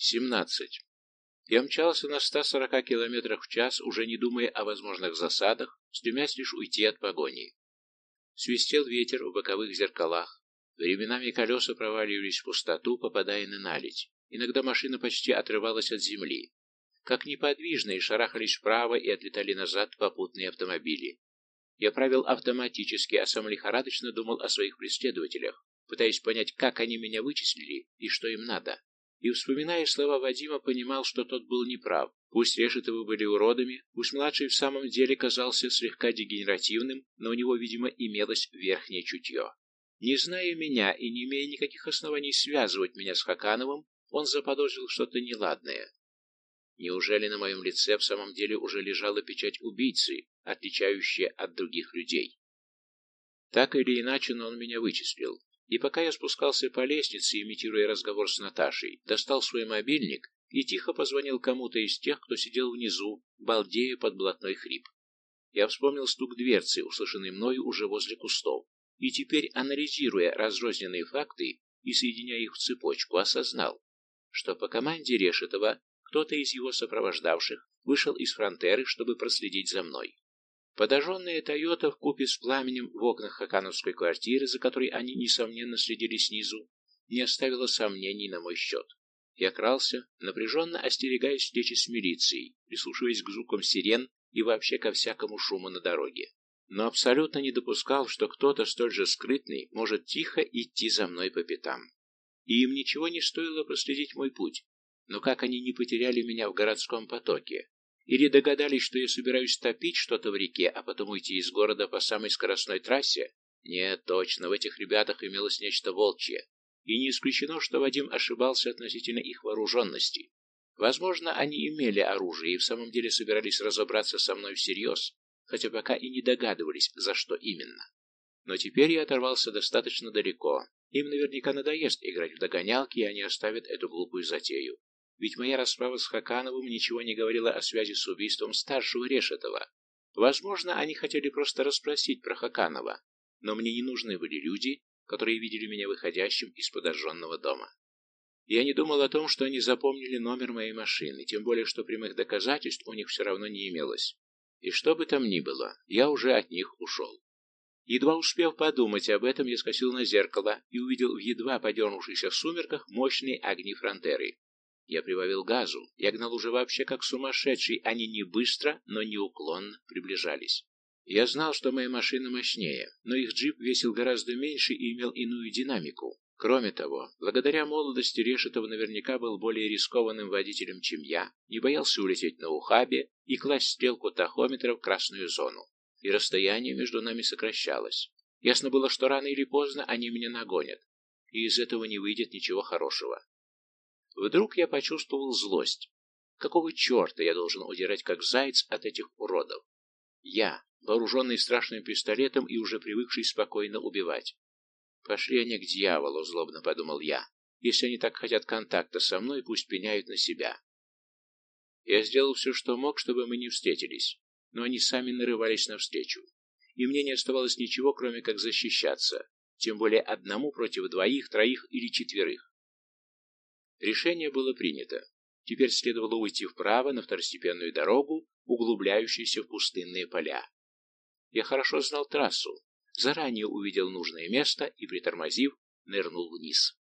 17. Я мчался на 140 км в час, уже не думая о возможных засадах, стремясь лишь уйти от погони. Свистел ветер в боковых зеркалах. Временами колеса проваливались в пустоту, попадая на наледь. Иногда машина почти отрывалась от земли. Как неподвижные шарахались вправо и отлетали назад попутные автомобили. Я правил автоматически, а сам лихорадочно думал о своих преследователях, пытаясь понять, как они меня вычислили и что им надо. И, вспоминая слова Вадима, понимал, что тот был неправ. Пусть Решетовы были уродами, пусть младший в самом деле казался слегка дегенеративным, но у него, видимо, имелось верхнее чутье. Не зная меня и не имея никаких оснований связывать меня с Хакановым, он заподозрил что-то неладное. Неужели на моем лице в самом деле уже лежала печать убийцы, отличающая от других людей? Так или иначе, но он меня вычислил. И пока я спускался по лестнице, имитируя разговор с Наташей, достал свой мобильник и тихо позвонил кому-то из тех, кто сидел внизу, балдея под блатной хрип. Я вспомнил стук дверцы, услышанный мною уже возле кустов, и теперь, анализируя разрозненные факты и соединяя их в цепочку, осознал, что по команде Решетова кто-то из его сопровождавших вышел из фронтеры, чтобы проследить за мной. Подожженная «Тойота» вкупе с пламенем в окнах Хакановской квартиры, за которой они, несомненно, следили снизу, не оставила сомнений на мой счет. Я крался, напряженно остерегаясь встречи с милицией, прислушиваясь к звукам сирен и вообще ко всякому шуму на дороге. Но абсолютно не допускал, что кто-то столь же скрытный может тихо идти за мной по пятам. И им ничего не стоило проследить мой путь. Но как они не потеряли меня в городском потоке, или догадались, что я собираюсь топить что-то в реке, а потом уйти из города по самой скоростной трассе? Нет, точно, в этих ребятах имелось нечто волчье. И не исключено, что Вадим ошибался относительно их вооруженности. Возможно, они имели оружие и в самом деле собирались разобраться со мной всерьез, хотя пока и не догадывались, за что именно. Но теперь я оторвался достаточно далеко. Им наверняка надоест играть в догонялки, и они оставят эту глупую затею. Ведь моя расправа с Хакановым ничего не говорила о связи с убийством старшего Решетова. Возможно, они хотели просто расспросить про Хаканова, но мне не нужны были люди, которые видели меня выходящим из подожженного дома. Я не думал о том, что они запомнили номер моей машины, тем более, что прямых доказательств у них все равно не имелось. И что бы там ни было, я уже от них ушел. Едва успев подумать об этом, я скосил на зеркало и увидел в едва подернувшихся сумерках мощные огни фронтеры. Я прибавил газу. Я гнал уже вообще как сумасшедший. Они не быстро, но неуклонно приближались. Я знал, что моя машина мощнее, но их джип весил гораздо меньше и имел иную динамику. Кроме того, благодаря молодости Решетов наверняка был более рискованным водителем, чем я, не боялся улететь на ухабе и класть стрелку тахометра в красную зону. И расстояние между нами сокращалось. Ясно было, что рано или поздно они меня нагонят, и из этого не выйдет ничего хорошего. Вдруг я почувствовал злость. Какого черта я должен удирать как заяц от этих уродов? Я, вооруженный страшным пистолетом и уже привыкший спокойно убивать. Пошли они к дьяволу, злобно подумал я. Если они так хотят контакта со мной, пусть пеняют на себя. Я сделал все, что мог, чтобы мы не встретились, но они сами нарывались навстречу. И мне не оставалось ничего, кроме как защищаться, тем более одному против двоих, троих или четверых. Решение было принято. Теперь следовало уйти вправо на второстепенную дорогу, углубляющуюся в пустынные поля. Я хорошо знал трассу, заранее увидел нужное место и, притормозив, нырнул вниз.